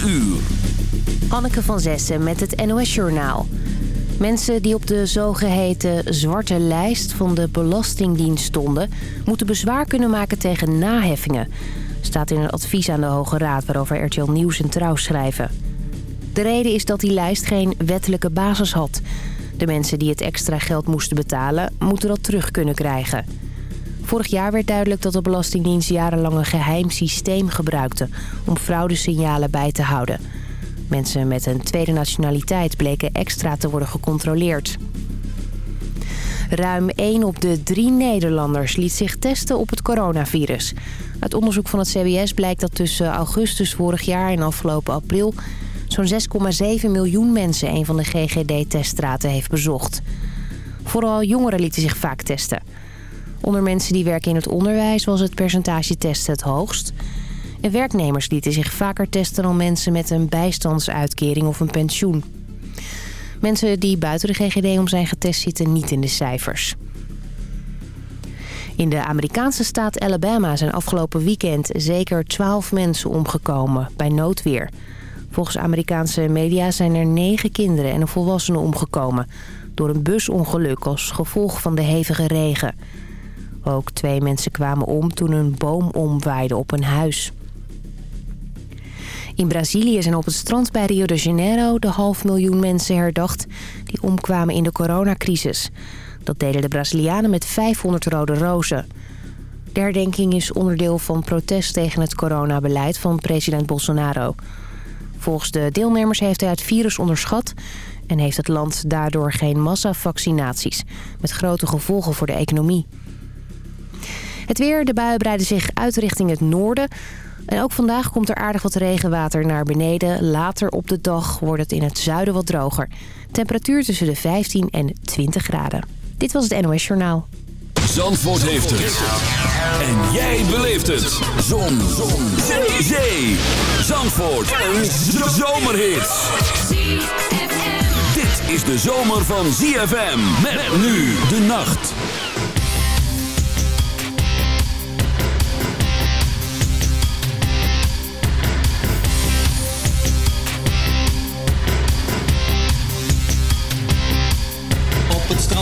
4 uur. Hanneke van Zessen met het NOS Journaal. Mensen die op de zogeheten zwarte lijst van de Belastingdienst stonden... moeten bezwaar kunnen maken tegen naheffingen. Staat in een advies aan de Hoge Raad waarover RTL Nieuws en Trouw schrijven. De reden is dat die lijst geen wettelijke basis had. De mensen die het extra geld moesten betalen, moeten dat terug kunnen krijgen. Vorig jaar werd duidelijk dat de Belastingdienst jarenlang een geheim systeem gebruikte... om fraudesignalen bij te houden... Mensen met een tweede nationaliteit bleken extra te worden gecontroleerd. Ruim 1 op de 3 Nederlanders liet zich testen op het coronavirus. Uit onderzoek van het CBS blijkt dat tussen augustus vorig jaar en afgelopen april... zo'n 6,7 miljoen mensen een van de GGD-teststraten heeft bezocht. Vooral jongeren lieten zich vaak testen. Onder mensen die werken in het onderwijs was het percentage testen het hoogst... En werknemers lieten zich vaker testen dan mensen met een bijstandsuitkering of een pensioen. Mensen die buiten de GGD om zijn getest zitten niet in de cijfers. In de Amerikaanse staat Alabama zijn afgelopen weekend zeker 12 mensen omgekomen bij noodweer. Volgens Amerikaanse media zijn er 9 kinderen en een volwassene omgekomen... door een busongeluk als gevolg van de hevige regen. Ook twee mensen kwamen om toen een boom omwaaide op een huis. In Brazilië zijn op het strand bij Rio de Janeiro de half miljoen mensen herdacht... die omkwamen in de coronacrisis. Dat deden de Brazilianen met 500 rode rozen. De herdenking is onderdeel van protest tegen het coronabeleid van president Bolsonaro. Volgens de deelnemers heeft hij het virus onderschat... en heeft het land daardoor geen massavaccinaties... met grote gevolgen voor de economie. Het weer, de buien breiden zich uit richting het noorden... En ook vandaag komt er aardig wat regenwater naar beneden. Later op de dag wordt het in het zuiden wat droger. Temperatuur tussen de 15 en 20 graden. Dit was het NOS Journaal. Zandvoort heeft het. En jij beleeft het. Zon. Zon. Zee. Zee. Zandvoort. Een zomerhit. Dit is de zomer van ZFM. Met nu de nacht.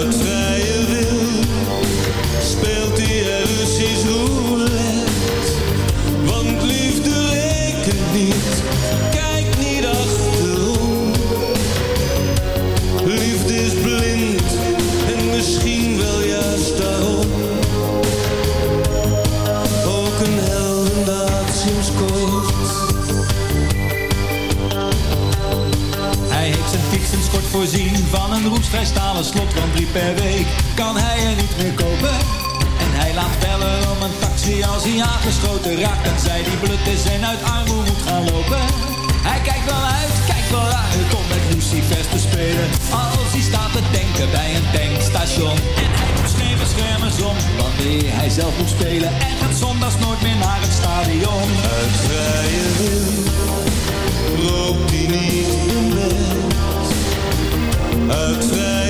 return voorzien van een roestvrij stalen slot van drie per week. Kan hij er niet meer kopen? En hij laat bellen om een taxi als hij aangeschoten raakt. En zij die blut is en uit armoede moet gaan lopen. Hij kijkt wel uit, kijkt wel uit om met Lucifers te spelen. Als hij staat te denken bij een tankstation. En hij doet scheve schermen om wanneer hij zelf moet spelen. En gaat zondags nooit meer naar het stadion. Uit vrije wil loopt hij niet in. Uit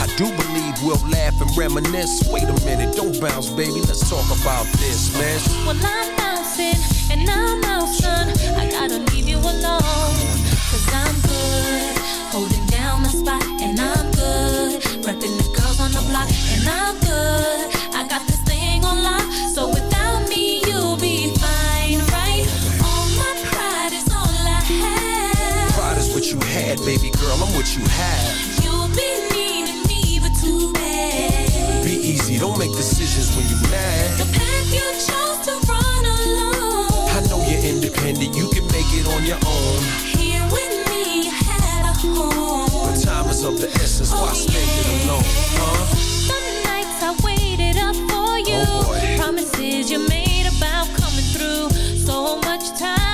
I do believe we'll laugh and reminisce. Wait a minute, don't bounce, baby. Let's talk about this, man. Well, I'm bouncing and I'm out, son. I gotta leave you alone. Cause I'm good, holding down my spot, and I'm good. Repping the girls on the block, and I'm good. I got this thing on lock, so without me, you'll be fine, right? All my pride is all I have. Pride is what you had, baby girl. I'm what you have. Don't make decisions when you're mad. The path you chose to run alone. I know you're independent, you can make it on your own. Here with me, you had a home. But time is of the essence, why Oh, spend it alone, huh? The nights I waited up for you. Oh. Promises you made about coming through. So much time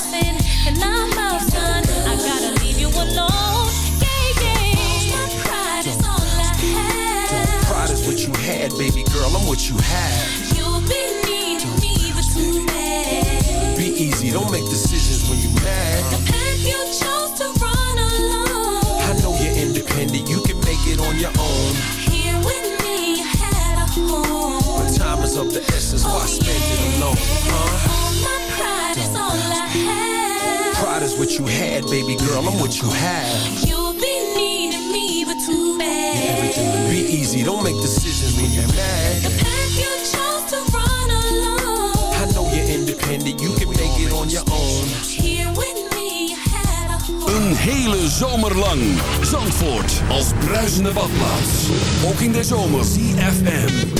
bouncing, and I'm out, son. I gotta leave you alone. Yeah, yeah. My pride is all I have. Pride is what you had, baby girl, I'm what you have. You'll be needing me, but too bad. Be easy, don't make decisions when you're mad. The path you chose to run alone. I know you're independent, you can make it on your own. Here with me, you had a home. But time is of the essence, why oh, spend it alone? Huh? What you had, baby girl, I'm what you have. You'll be needing me, but too bad. Be easy, don't make decisions when you're mad. The path you chose to run alone. I know you're independent, you can make it on your own. Here with me, you had a home. Een hele zomer lang. Zandvoort als bruisende badplaats. Ook in de zomer. CFM.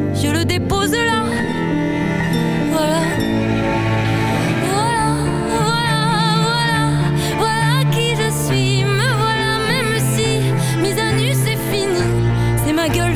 je le dépose là. Voilà. Voilà, voilà, voilà, voilà qui je suis. Me voilà, même si mise à nu, c'est fini. C'est ma gueule,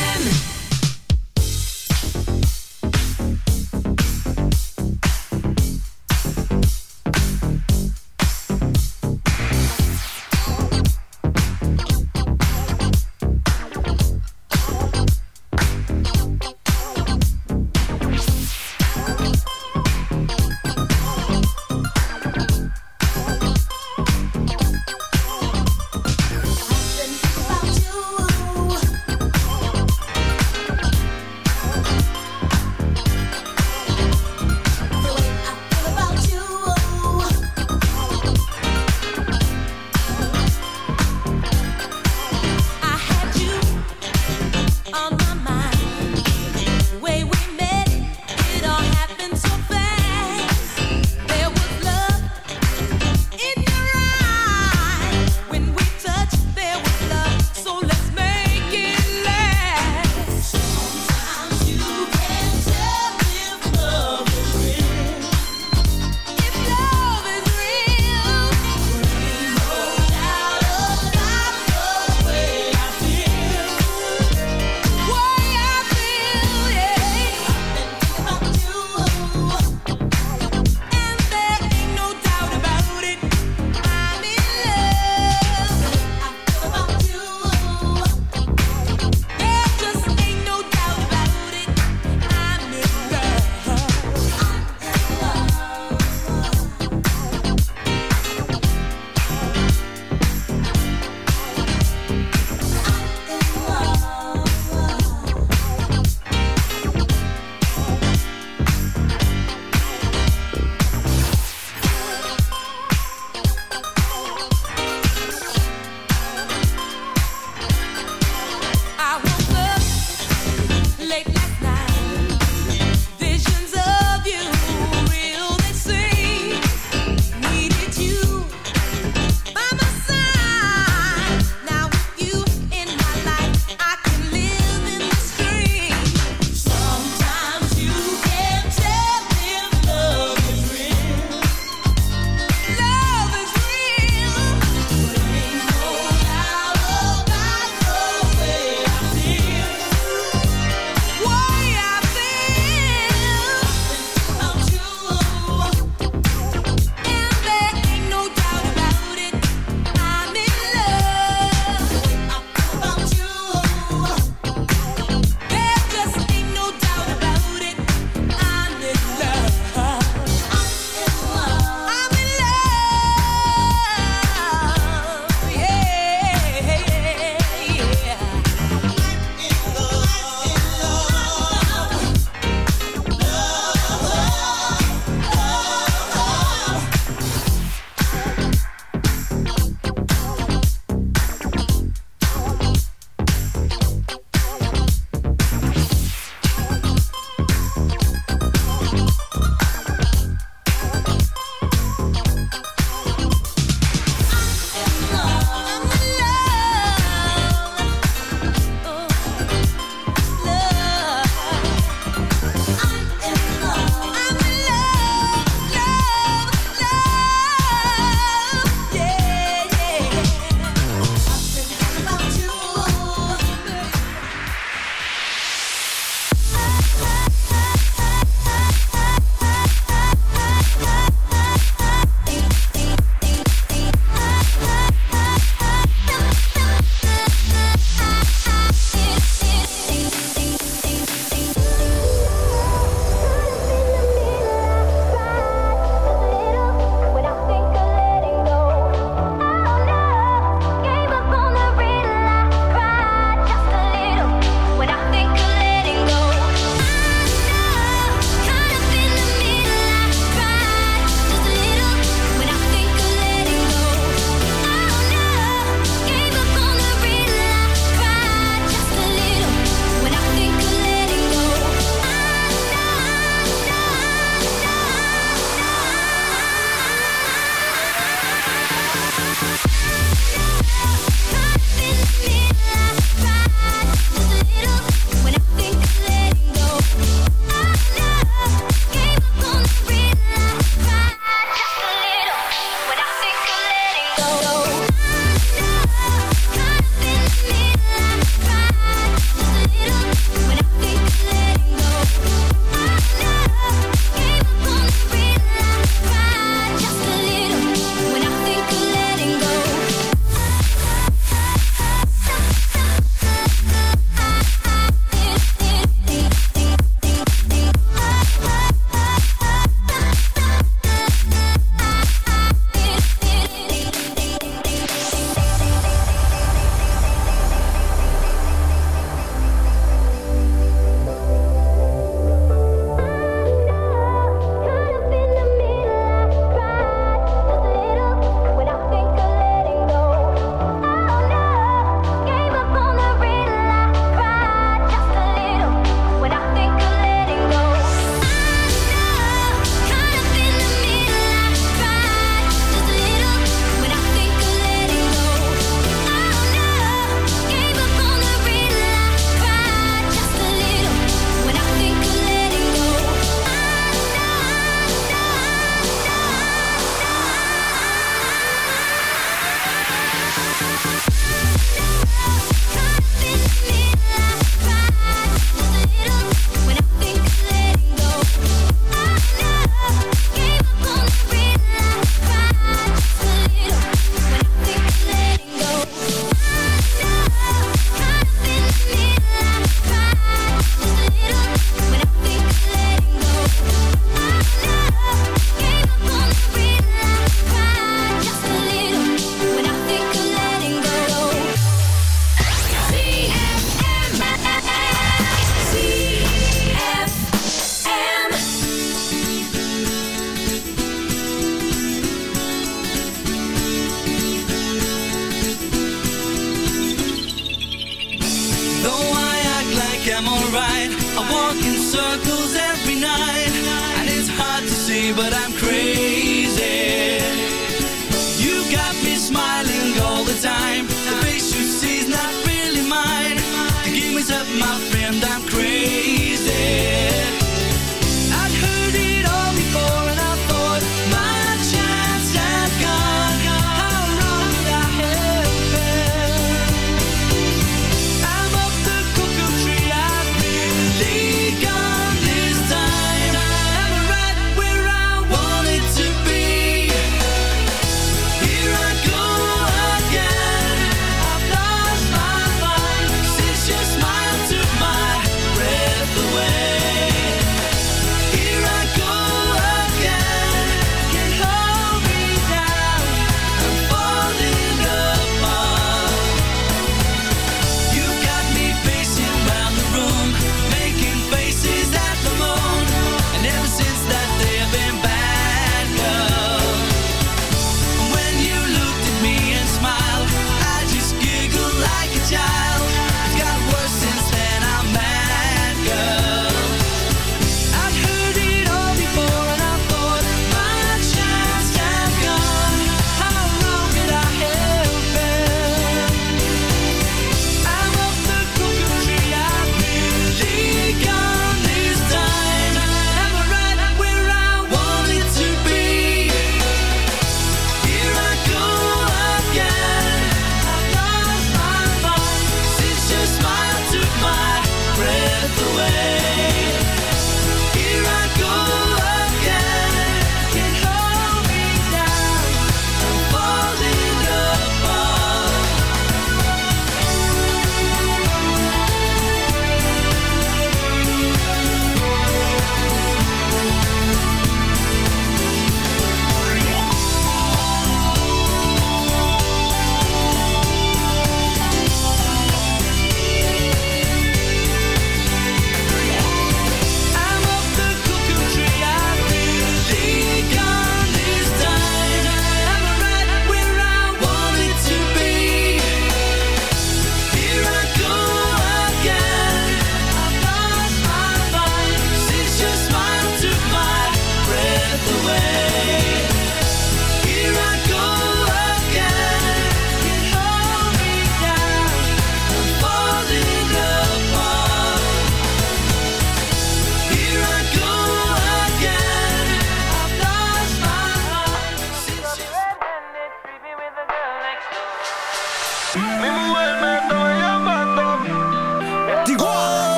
but I'm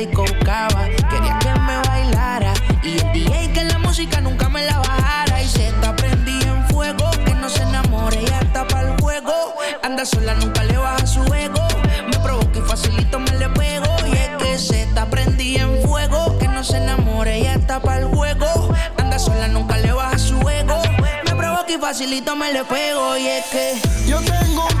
y caucaba. Quería que me bailara y el DJ que la música nunca me la bajara. Y se está prendí en fuego, que no se enamore y hasta para el juego. Anda sola, nunca le baja su ego. Me provoca y facilito me le pego. Y es que se está prendí en fuego, que no se enamore y hasta para el juego. Anda sola, nunca le baja su ego. Me provoca y facilito me le pego. Y es que yo tengo un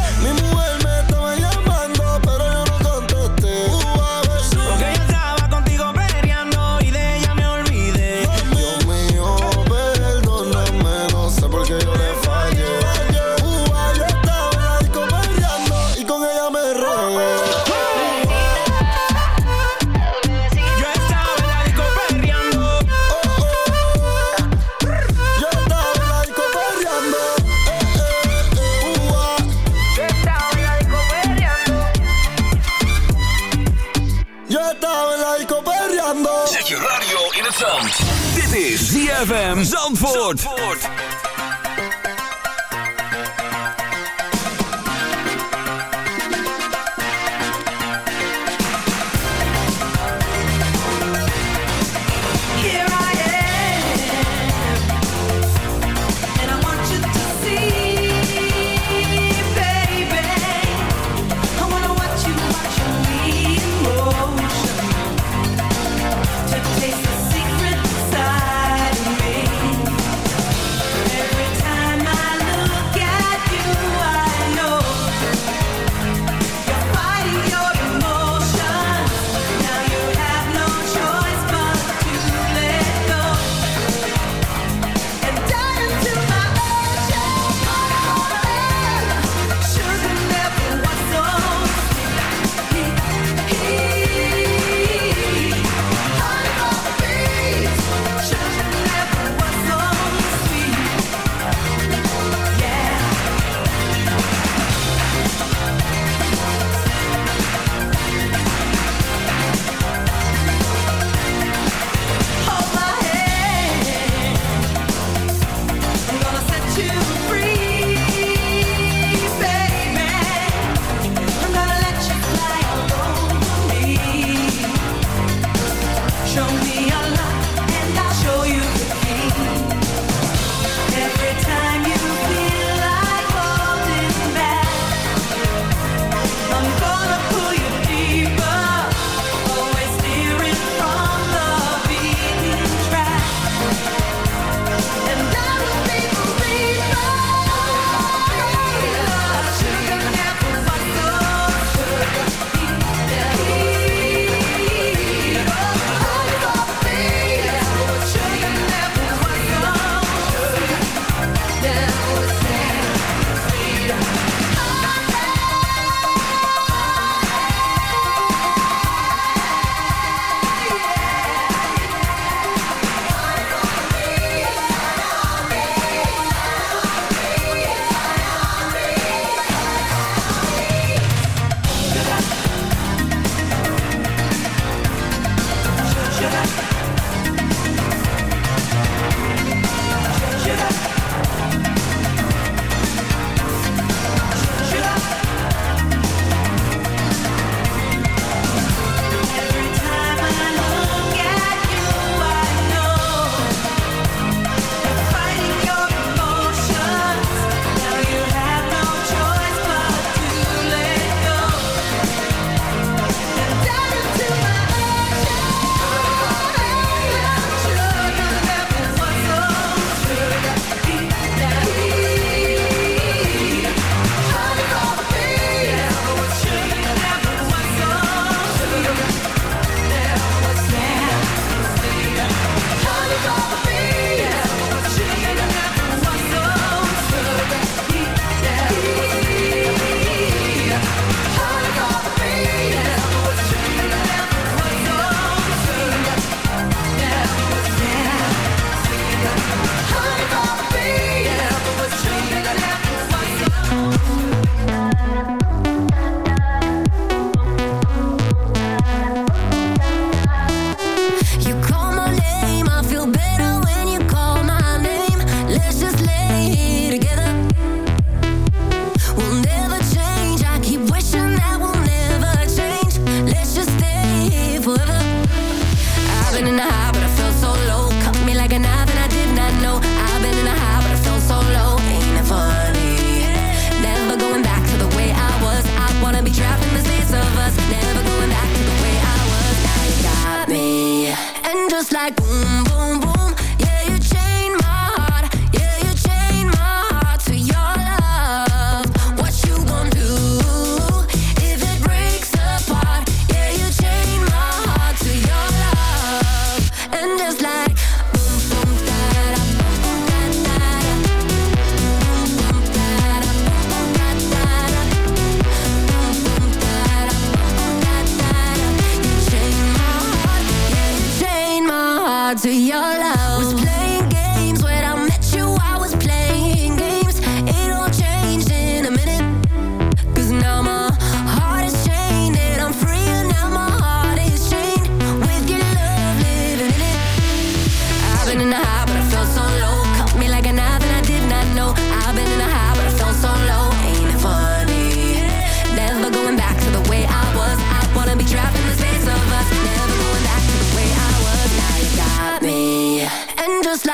Zandvoort. show me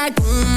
like. Mm.